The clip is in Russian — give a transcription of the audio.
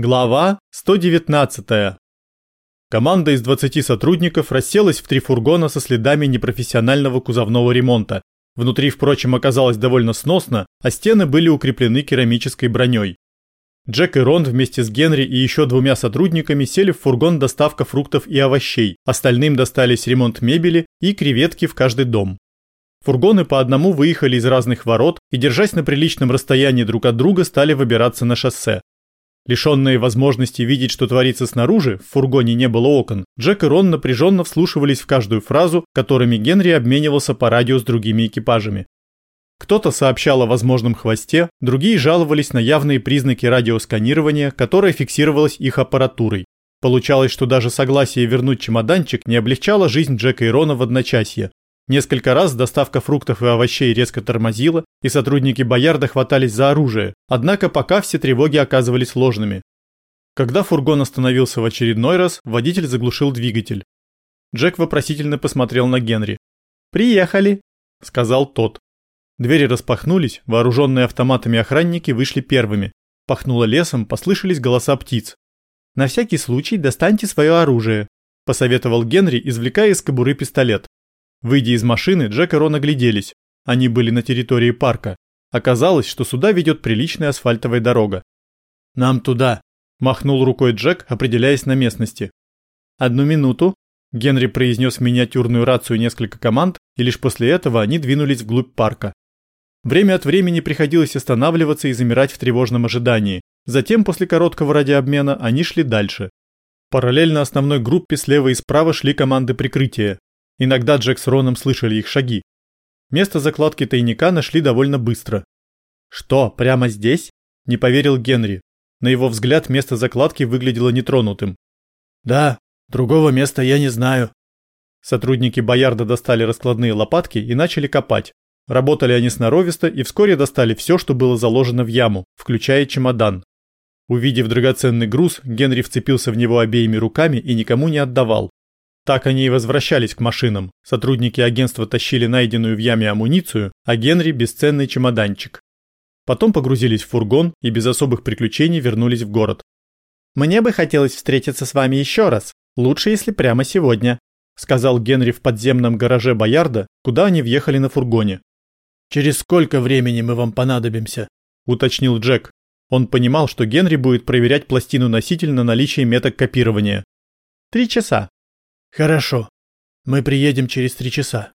Глава 119. Команда из 20 сотрудников расселась в три фургона со следами непрофессионального кузовного ремонта. Внутри, впрочем, оказалось довольно сносно, а стены были укреплены керамической броней. Джек и Рон вместе с Генри и еще двумя сотрудниками сели в фургон доставка фруктов и овощей, остальным достались ремонт мебели и креветки в каждый дом. Фургоны по одному выехали из разных ворот и, держась на приличном расстоянии друг от друга, стали выбираться на шоссе. Лишенные возможности видеть, что творится снаружи, в фургоне не было окон, Джек и Рон напряженно вслушивались в каждую фразу, которыми Генри обменивался по радио с другими экипажами. Кто-то сообщал о возможном хвосте, другие жаловались на явные признаки радиосканирования, которое фиксировалось их аппаратурой. Получалось, что даже согласие вернуть чемоданчик не облегчало жизнь Джека и Рона в одночасье, Несколько раз доставка фруктов и овощей резко тормозила, и сотрудники Боярда хватались за оружие, однако пока все тревоги оказывались ложными. Когда фургон остановился в очередной раз, водитель заглушил двигатель. Джек вопросительно посмотрел на Генри. «Приехали», — сказал тот. Двери распахнулись, вооруженные автоматами охранники вышли первыми. Пахнуло лесом, послышались голоса птиц. «На всякий случай достаньте свое оружие», – посоветовал Генри, извлекая из кобуры пистолет. Выйдя из машины, Джек и Рон огляделись. Они были на территории парка. Оказалось, что сюда ведет приличная асфальтовая дорога. «Нам туда», – махнул рукой Джек, определяясь на местности. «Одну минуту». Генри произнес в миниатюрную рацию несколько команд, и лишь после этого они двинулись вглубь парка. Время от времени приходилось останавливаться и замирать в тревожном ожидании. Затем, после короткого радиообмена, они шли дальше. Параллельно основной группе слева и справа шли команды прикрытия. Иногда Джек с Роном слышали их шаги. Место закладки тайника нашли довольно быстро. «Что, прямо здесь?» – не поверил Генри. На его взгляд место закладки выглядело нетронутым. «Да, другого места я не знаю». Сотрудники Боярда достали раскладные лопатки и начали копать. Работали они сноровисто и вскоре достали все, что было заложено в яму, включая чемодан. Увидев драгоценный груз, Генри вцепился в него обеими руками и никому не отдавал. Так они и возвращались к машинам. Сотрудники агентства тащили найденную в яме амуницию, а Генри – бесценный чемоданчик. Потом погрузились в фургон и без особых приключений вернулись в город. «Мне бы хотелось встретиться с вами еще раз. Лучше, если прямо сегодня», – сказал Генри в подземном гараже Боярда, куда они въехали на фургоне. «Через сколько времени мы вам понадобимся?» – уточнил Джек. Он понимал, что Генри будет проверять пластину-носитель на наличие меток копирования. «Три часа», Хорошо. Мы приедем через три часа.